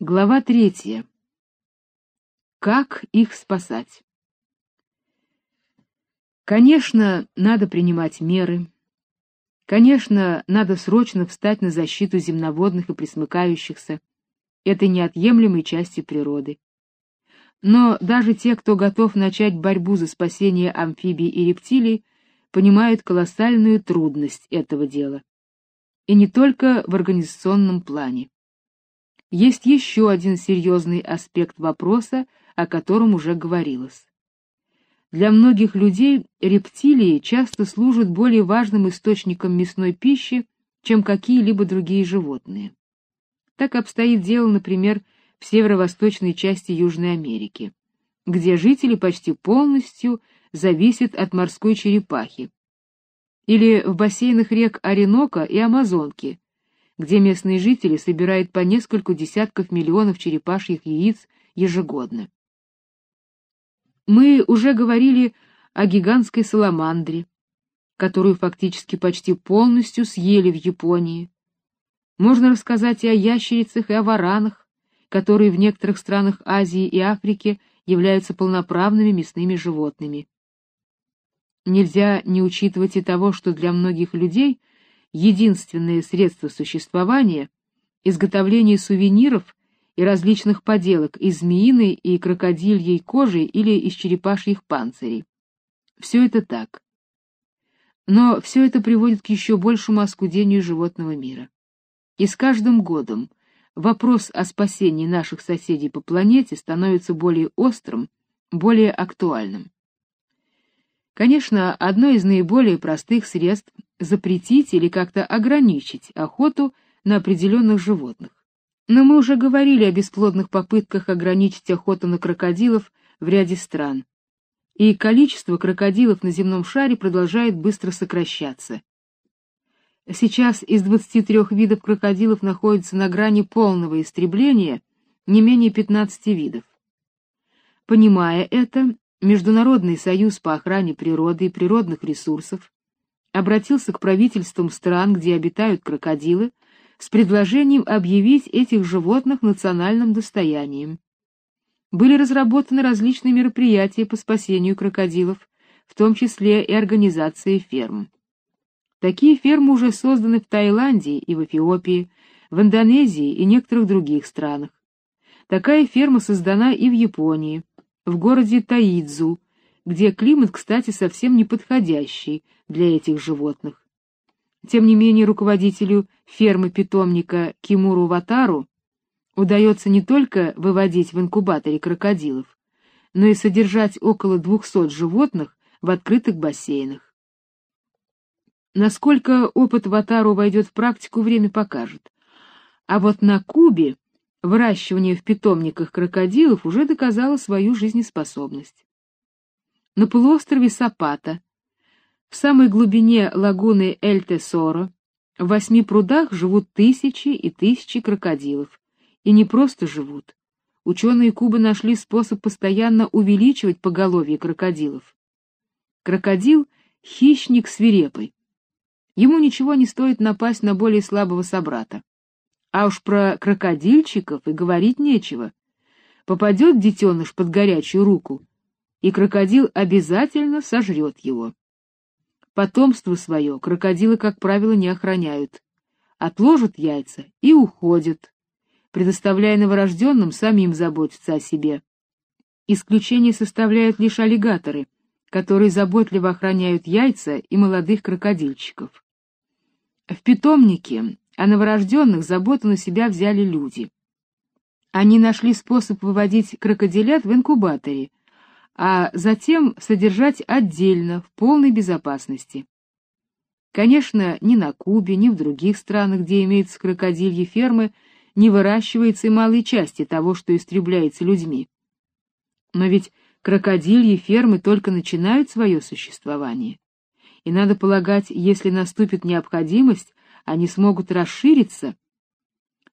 Глава третья. Как их спасать? Конечно, надо принимать меры. Конечно, надо срочно встать на защиту земноводных и пресмыкающихся, этой неотъемлемой части природы. Но даже те, кто готов начать борьбу за спасение амфибий и рептилий, понимают колоссальную трудность этого дела. И не только в организационном плане. Есть еще один серьезный аспект вопроса, о котором уже говорилось. Для многих людей рептилии часто служат более важным источником мясной пищи, чем какие-либо другие животные. Так обстоит дело, например, в северо-восточной части Южной Америки, где жители почти полностью зависят от морской черепахи, или в бассейнах рек Оренока и Амазонки, где местные жители собирают по нескольку десятков миллионов черепашьих яиц ежегодно. Мы уже говорили о гигантской саламандре, которую фактически почти полностью съели в Японии. Можно рассказать и о ящерицах, и о варанах, которые в некоторых странах Азии и Африки являются полноправными мясными животными. Нельзя не учитывать и того, что для многих людей единственное средство существования — изготовление сувениров и различных поделок из змеиной и крокодильей кожи или из черепашьих панцирей. Все это так. Но все это приводит к еще большему оскудению животного мира. И с каждым годом вопрос о спасении наших соседей по планете становится более острым, более актуальным. Конечно, одно из наиболее простых средств запретить или как-то ограничить охоту на определенных животных. Но мы уже говорили о бесплодных попытках ограничить охоту на крокодилов в ряде стран. И количество крокодилов на земном шаре продолжает быстро сокращаться. Сейчас из 23 видов крокодилов находится на грани полного истребления не менее 15 видов. Понимая это, Международный союз по охране природы и природных ресурсов обратился к правительствам стран, где обитают крокодилы, с предложением объявить этих животных национальным достоянием. Были разработаны различные мероприятия по спасению крокодилов, в том числе и организация ферм. Такие фермы уже созданы в Таиланде и в Эфиопии, в Индонезии и некоторых других странах. Такая ферма создана и в Японии, в городе Таидзу, где климат, кстати, совсем не подходящий для этих животных. Тем не менее, руководителю фермы питомника Кимуру Ватару удается не только выводить в инкубаторе крокодилов, но и содержать около 200 животных в открытых бассейнах. Насколько опыт Ватару войдет в практику, время покажет. А вот на Кубе выращивание в питомниках крокодилов уже доказало свою жизнеспособность. На полуострове Сапата, в самой глубине лагуны Эль-Тесоро, в восьми прудах живут тысячи и тысячи крокодилов. И не просто живут. Ученые Кубы нашли способ постоянно увеличивать поголовье крокодилов. Крокодил — хищник свирепый. Ему ничего не стоит напасть на более слабого собрата. А уж про крокодильчиков и говорить нечего. Попадет детеныш под горячую руку, и крокодил обязательно сожрет его. Потомство свое крокодилы, как правило, не охраняют. Отложат яйца и уходят, предоставляя новорожденным самим заботиться о себе. Исключение составляют лишь аллигаторы, которые заботливо охраняют яйца и молодых крокодильчиков. В питомнике о новорожденных заботу на себя взяли люди. Они нашли способ выводить крокодилят в инкубаторе, а затем содержать отдельно, в полной безопасности. Конечно, ни на Кубе, ни в других странах, где имеются крокодильи фермы, не выращивается и малой части того, что истребляется людьми. Но ведь крокодильи фермы только начинают свое существование. И надо полагать, если наступит необходимость, они смогут расшириться.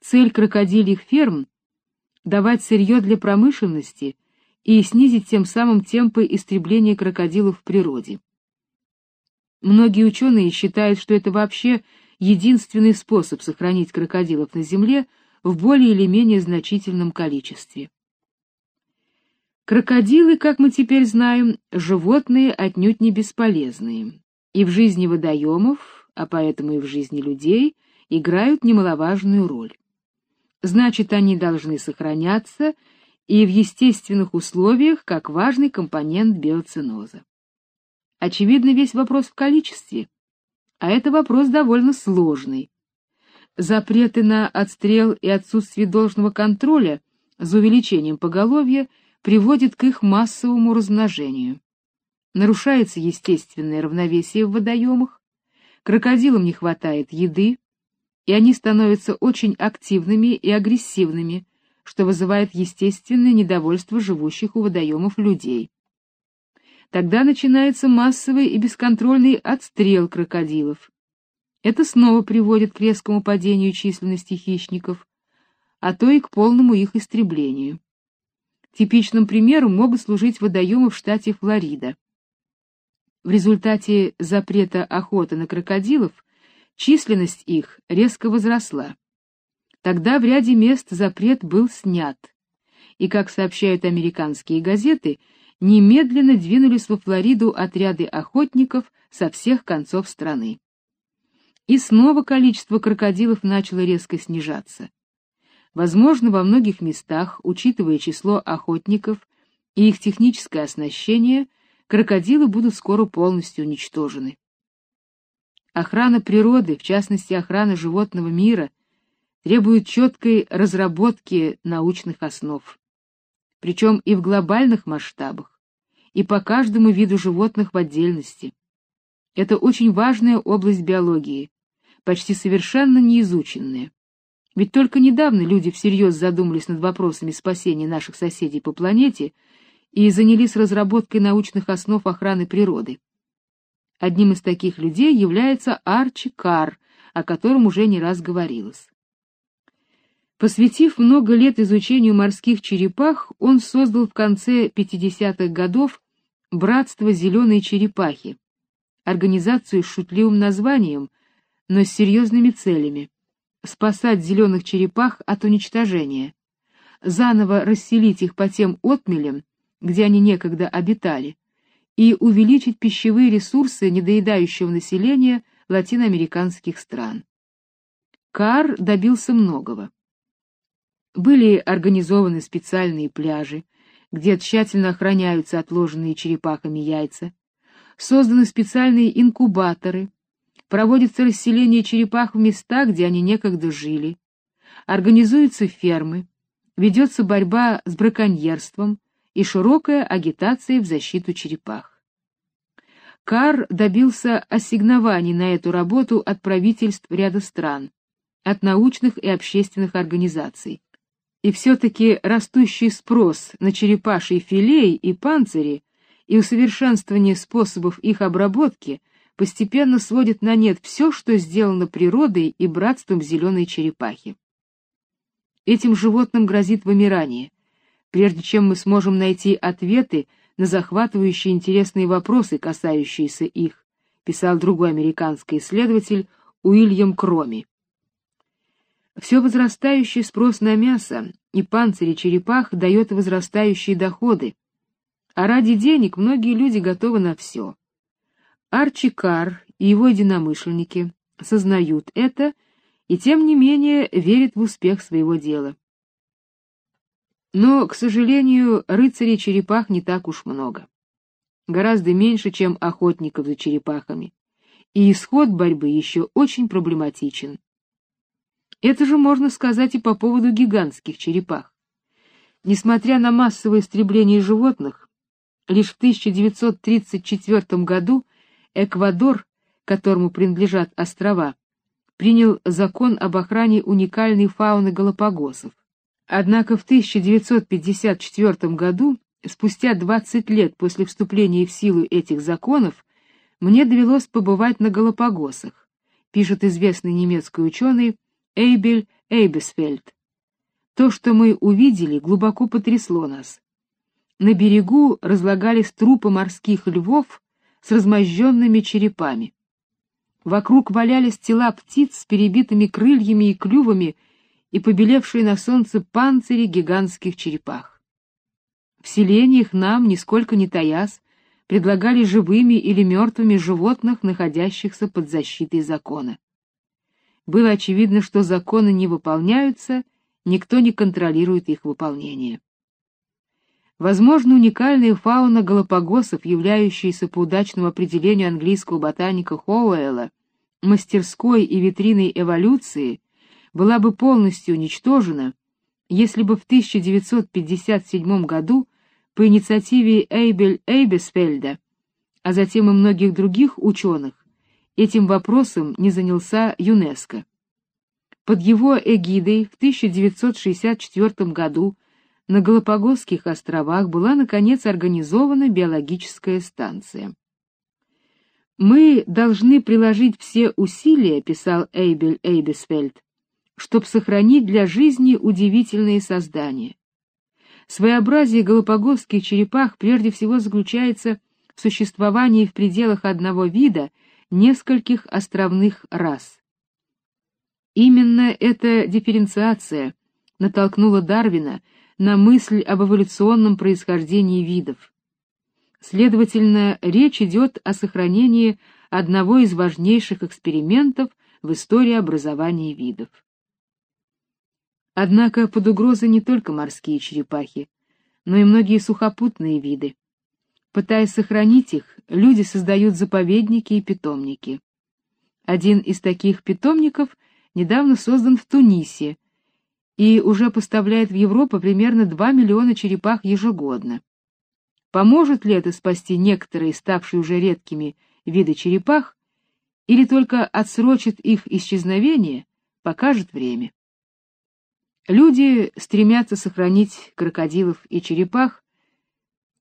Цель крокодильих ферм — давать сырье для промышленности — и снизить тем самым темпы истребления крокодилов в природе. Многие ученые считают, что это вообще единственный способ сохранить крокодилов на Земле в более или менее значительном количестве. Крокодилы, как мы теперь знаем, животные отнюдь не бесполезные, и в жизни водоемов, а поэтому и в жизни людей, играют немаловажную роль. Значит, они должны сохраняться и в естественных условиях как важный компонент биоценоза. Очевидно, весь вопрос в количестве, а это вопрос довольно сложный. Запреты на отстрел и отсутствие должного контроля за увеличением поголовья приводят к их массовому размножению. Нарушается естественное равновесие в водоемах, крокодилам не хватает еды, и они становятся очень активными и агрессивными, что вызывает естественное недовольство живущих у водоемов людей. Тогда начинается массовый и бесконтрольный отстрел крокодилов. Это снова приводит к резкому падению численности хищников, а то и к полному их истреблению. Типичным примером могут служить водоемы в штате Флорида. В результате запрета охоты на крокодилов численность их резко возросла. Тогда в ряде мест запрет был снят, и, как сообщают американские газеты, немедленно двинулись во Флориду отряды охотников со всех концов страны. И снова количество крокодилов начало резко снижаться. Возможно, во многих местах, учитывая число охотников и их техническое оснащение, крокодилы будут скоро полностью уничтожены. Охрана природы, в частности охрана животного мира, требует четкой разработки научных основ. Причем и в глобальных масштабах, и по каждому виду животных в отдельности. Это очень важная область биологии, почти совершенно неизученная. Ведь только недавно люди всерьез задумались над вопросами спасения наших соседей по планете и занялись разработкой научных основ охраны природы. Одним из таких людей является Арчи Карр, о котором уже не раз говорилось. Посвятив много лет изучению морских черепах, он создал в конце 50-х годов Братство зеленой черепахи, организацию с шутливым названием, но с серьезными целями: спасать зеленых черепах от уничтожения, заново расселить их по тем отмелям, где они некогда обитали, и увеличить пищевые ресурсы недоедающего населения латиноамериканских стран. Кар добился многого. Были организованы специальные пляжи, где тщательно охраняются отложенные черепахами яйца, созданы специальные инкубаторы, проводится расселение черепах в места, где они некогда жили, организуются фермы, ведется борьба с браконьерством и широкая агитация в защиту черепах. Кар добился ассигнований на эту работу от правительств ряда стран, от научных и общественных организаций. И все-таки растущий спрос на черепашьи филей и панцири и усовершенствование способов их обработки постепенно сводит на нет все, что сделано природой и братством зеленой черепахи. Этим животным грозит вымирание, прежде чем мы сможем найти ответы на захватывающие интересные вопросы, касающиеся их, писал другой американский исследователь Уильям Кроми. Все возрастающий спрос на мясо и панцири черепах дает возрастающие доходы, а ради денег многие люди готовы на все. Арчи Карр и его единомышленники сознают это и тем не менее верят в успех своего дела. Но, к сожалению, рыцарей черепах не так уж много. Гораздо меньше, чем охотников за черепахами. И исход борьбы еще очень проблематичен. Это же можно сказать и по поводу гигантских черепах. Несмотря на массовое истребление животных, лишь в 1934 году Эквадор, которому принадлежат острова, принял закон об охране уникальной фауны Галапагосов. Однако в 1954 году, спустя 20 лет после вступления в силу этих законов, мне довелось побывать на Галапагосах, пишет известный немецкий ученый Эйбель Эйбесфельд. То, что мы увидели, глубоко потрясло нас. На берегу разлагались трупы морских львов с размозженными черепами. Вокруг валялись тела птиц с перебитыми крыльями и клювами и побелевшие на солнце панцири гигантских черепах. В селениях нам, нисколько не таясь, предлагали живыми или мертвыми животных, находящихся под защитой закона. Было очевидно, что законы не выполняются, никто не контролирует их выполнение. Возможно, уникальная фауна Галапагосов, являющаяся по удачному определению английского ботаника Хоуэлла мастерской и витриной эволюции, была бы полностью уничтожена, если бы в 1957 году по инициативе Эйбель Эйбесфельда, а затем и многих других ученых, этим вопросом не занялся ЮНЕСКО. Под его эгидой в 1964 году на Галапагосских островах была наконец организована биологическая станция. Мы должны приложить все усилия, писал Эйбель Эйбесфельд, чтобы сохранить для жизни удивительные создания. Своеобразие галапагосских черепах прежде всего заключается в существовании в пределах одного вида нескольких островных рас. Именно эта дифференциация натолкнула Дарвина на мысль об эволюционном происхождении видов. Следовательно, речь идет о сохранении одного из важнейших экспериментов в истории образования видов. Однако под угрозой не только морские черепахи, но и многие сухопутные виды. Пытаясь сохранить их, люди создают заповедники и питомники. Один из таких питомников недавно создан в Тунисе, и уже поставляет в Европу примерно 2 миллиона черепах ежегодно. Поможет ли это спасти некоторые, ставшие уже редкими, виды черепах, или только отсрочит их исчезновение, покажет время. Люди стремятся сохранить крокодилов и черепах,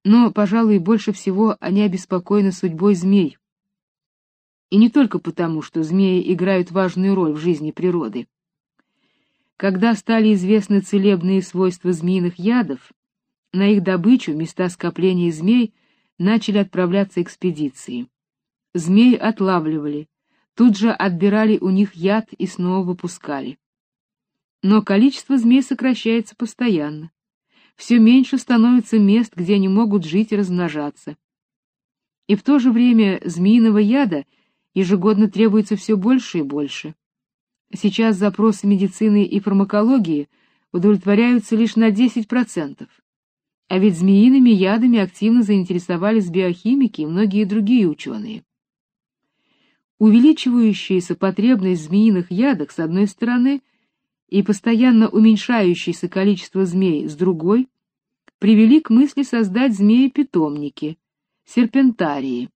но, пожалуй, больше всего они обеспокоены судьбой змей. И не только потому, что змеи играют важную роль в жизни природы. Когда стали известны целебные свойства змеиных ядов, на их добычу, места скопления змей, начали отправляться экспедиции. Змей отлавливали, тут же отбирали у них яд и снова выпускали. Но количество змей сокращается постоянно. Все меньше становится мест, где они могут жить и размножаться. И в то же время змеиного яда ежегодно требуется все больше и больше. Сейчас запросы медицины и фармакологии удовлетворяются лишь на 10%. А ведь змеиными ядами активно заинтересовались биохимики и многие другие ученые. Увеличивающаяся потребность в змеиных ядах с одной стороны и постоянно уменьшающееся количество змей с другой привели к мысли создать змеи-питомники, серпентарии.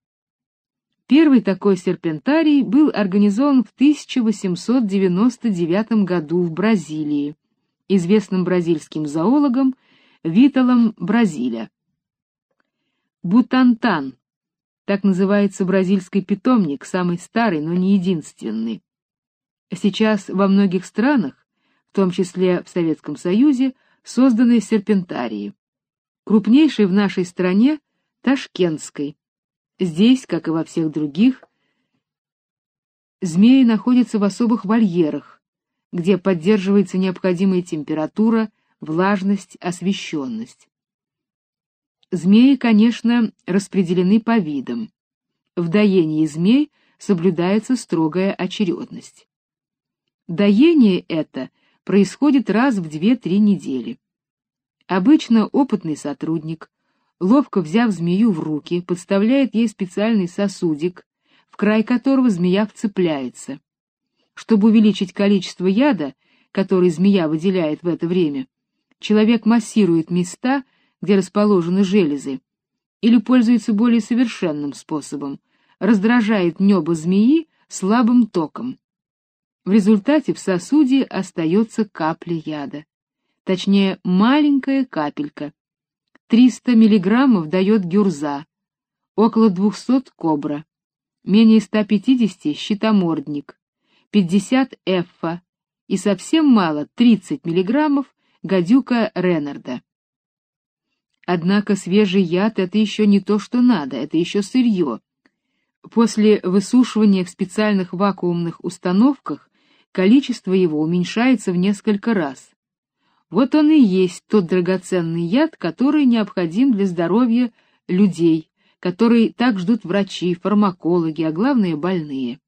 Первый такой серпентарий был организован в 1899 году в Бразилии известным бразильским зоологом Виталом Бразиля. Бутантан, так называется бразильский питомник, самый старый, но не единственный. Сейчас во многих странах, в том числе в Советском Союзе, созданы серпентарии. Крупнейший в нашей стране Ташкентской. Здесь, как и во всех других, змеи находятся в особых вольерах, где поддерживается необходимая температура, влажность, освещенность. Змеи, конечно, распределены по видам. В доении змей соблюдается строгая очередность. Доение это происходит раз в 2-3 недели. Обычно опытный сотрудник ловко взяв змею в руки, подставляет ей специальный сосудик, в край которого змея вцепляется. Чтобы увеличить количество яда, который змея выделяет в это время, человек массирует места, где расположены железы, или пользуется более совершенным способом, раздражает небо змеи слабым током. В результате в сосуде остается капля яда, точнее маленькая капелька, 300 миллиграммов дает гюрза, около 200 кобра, менее 150 щитомордник, 50 эффа и совсем мало 30 миллиграммов гадюка Реннарда. Однако свежий яд это еще не то, что надо, это еще сырье. После высушивания в специальных вакуумных установках количество его уменьшается в несколько раз. Вот он и есть тот драгоценный яд, который необходим для здоровья людей, который так ждут врачи, фармакологи, а главное больные.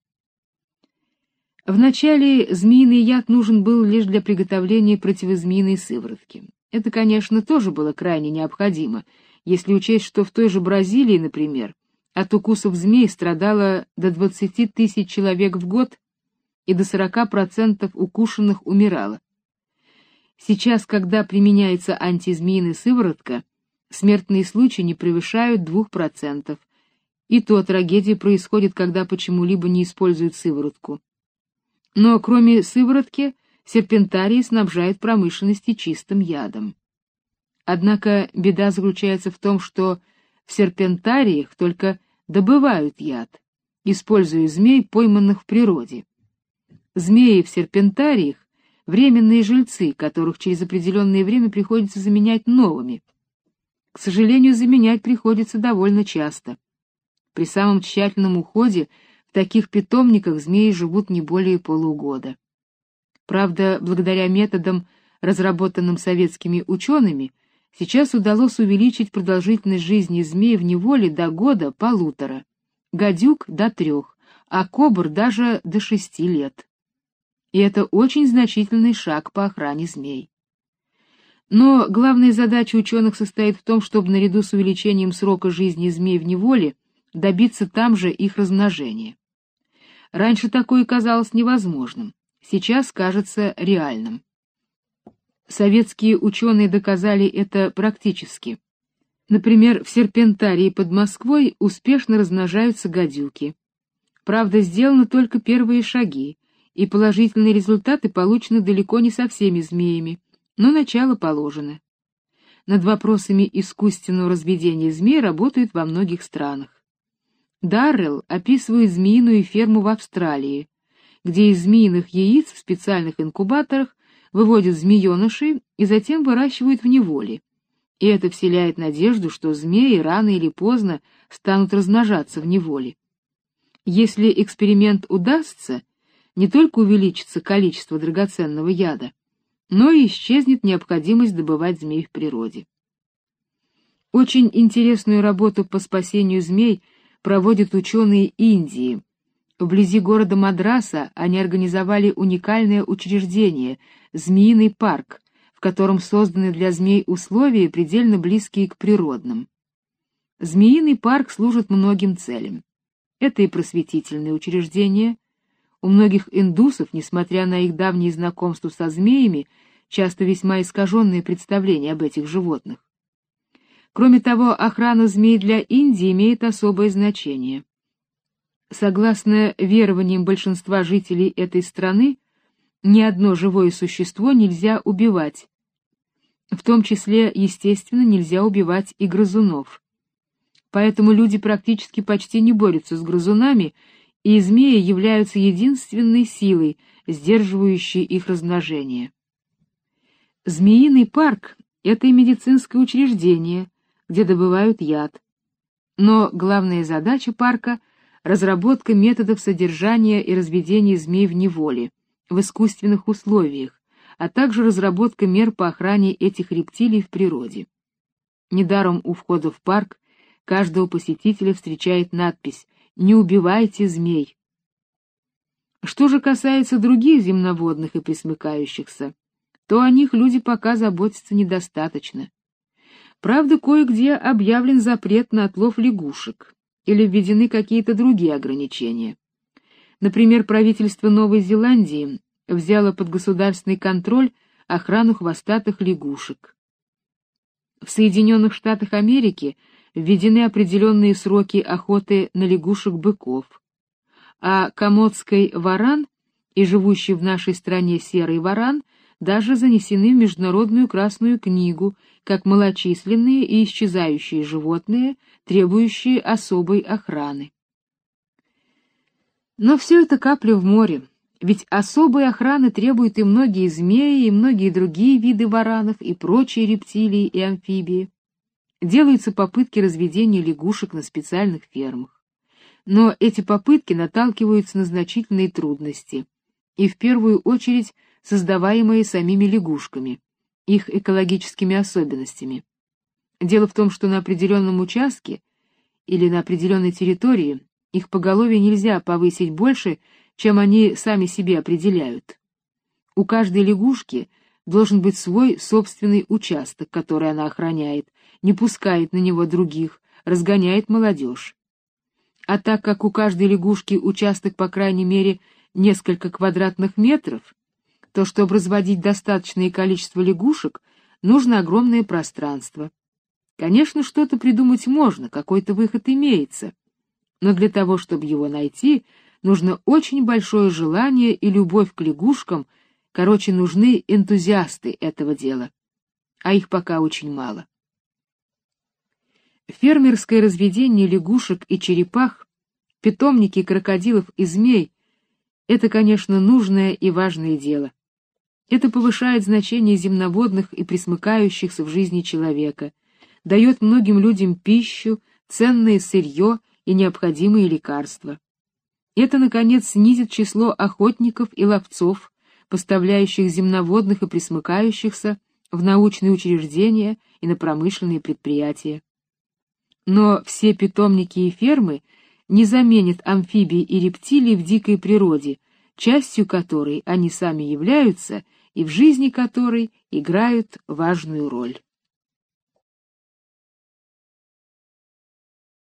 Вначале змеиный яд нужен был лишь для приготовления противозмеиной сыворотки. Это, конечно, тоже было крайне необходимо, если учесть, что в той же Бразилии, например, от укусов змей страдало до 20 тысяч человек в год, и до 40% укушенных умирало. Сейчас, когда применяется антизмеиная сыворотка, смертные случаи не превышают 2%, и то трагедия происходит, когда почему-либо не используют сыворотку. Но кроме сыворотки, серпентарии снабжают промышленности чистым ядом. Однако беда заключается в том, что в серпентариях только добывают яд, используя змей, пойманных в природе. Змеи в серпентариях — временные жильцы, которых через определенное время приходится заменять новыми. К сожалению, заменять приходится довольно часто. При самом тщательном уходе таких питомниках змеи живут не более полугода. Правда, благодаря методам, разработанным советскими учеными, сейчас удалось увеличить продолжительность жизни змей в неволе до года-полутора, гадюк — до трех, а кобр даже до шести лет. И это очень значительный шаг по охране змей. Но главная задача ученых состоит в том, чтобы наряду с увеличением срока жизни змей в неволе добиться там же их размножения. Раньше такое казалось невозможным, сейчас кажется реальным. Советские ученые доказали это практически. Например, в серпентарии под Москвой успешно размножаются гадюки. Правда, сделаны только первые шаги, и положительные результаты получены далеко не со всеми змеями, но начало положено. Над вопросами искусственного разведения змей работают во многих странах. Даррелл описывает змеиную ферму в Австралии, где из змеиных яиц в специальных инкубаторах выводят змеенышей и затем выращивают в неволе. И это вселяет надежду, что змеи рано или поздно станут размножаться в неволе. Если эксперимент удастся, не только увеличится количество драгоценного яда, но и исчезнет необходимость добывать змей в природе. Очень интересную работу по спасению змей – проводят ученые Индии. Вблизи города Мадраса они организовали уникальное учреждение — Змеиный парк, в котором созданы для змей условия, предельно близкие к природным. Змеиный парк служит многим целям. Это и просветительное учреждение. У многих индусов, несмотря на их давние знакомства со змеями, часто весьма искаженные представления об этих животных. Кроме того, охрана змей для Индии имеет особое значение. Согласно верованиям большинства жителей этой страны, ни одно живое существо нельзя убивать. В том числе, естественно, нельзя убивать и грызунов. Поэтому люди практически почти не борются с грызунами, и змеи являются единственной силой, сдерживающей их размножение. Змеиный парк — это и медицинское учреждение, где добывают яд. Но главная задача парка — разработка методов содержания и разведения змей в неволе, в искусственных условиях, а также разработка мер по охране этих рептилий в природе. Недаром у входа в парк каждого посетителя встречает надпись «Не убивайте змей». Что же касается других земноводных и пресмыкающихся, то о них люди пока заботятся недостаточно. Правда, кое-где объявлен запрет на отлов лягушек или введены какие-то другие ограничения. Например, правительство Новой Зеландии взяло под государственный контроль охрану хвостатых лягушек. В Соединенных Штатах Америки введены определенные сроки охоты на лягушек-быков, а комодский варан и живущий в нашей стране серый варан даже занесены в Международную Красную книгу как малочисленные и исчезающие животные, требующие особой охраны. Но все это капли в море, ведь особой охраны требуют и многие змеи, и многие другие виды варанов, и прочие рептилии и амфибии. Делаются попытки разведения лягушек на специальных фермах. Но эти попытки наталкиваются на значительные трудности. и в первую очередь создаваемые самими лягушками, их экологическими особенностями. Дело в том, что на определенном участке или на определенной территории их поголовье нельзя повысить больше, чем они сами себе определяют. У каждой лягушки должен быть свой собственный участок, который она охраняет, не пускает на него других, разгоняет молодежь. А так как у каждой лягушки участок, по крайней мере, несколько квадратных метров, то чтобы разводить достаточное количество лягушек, нужно огромное пространство. Конечно, что-то придумать можно, какой-то выход имеется. Но для того, чтобы его найти, нужно очень большое желание и любовь к лягушкам, короче, нужны энтузиасты этого дела. А их пока очень мало. Фермерское разведение лягушек и черепах, питомники крокодилов и змей — это, конечно, нужное и важное дело. Это повышает значение земноводных и присмыкающихся в жизни человека, дает многим людям пищу, ценное сырье и необходимые лекарства. Это, наконец, снизит число охотников и ловцов, поставляющих земноводных и присмыкающихся в научные учреждения и на промышленные предприятия. Но все питомники и фермы не заменят амфибий и рептилий в дикой природе, частью которой они сами являются и в жизни которой играют важную роль.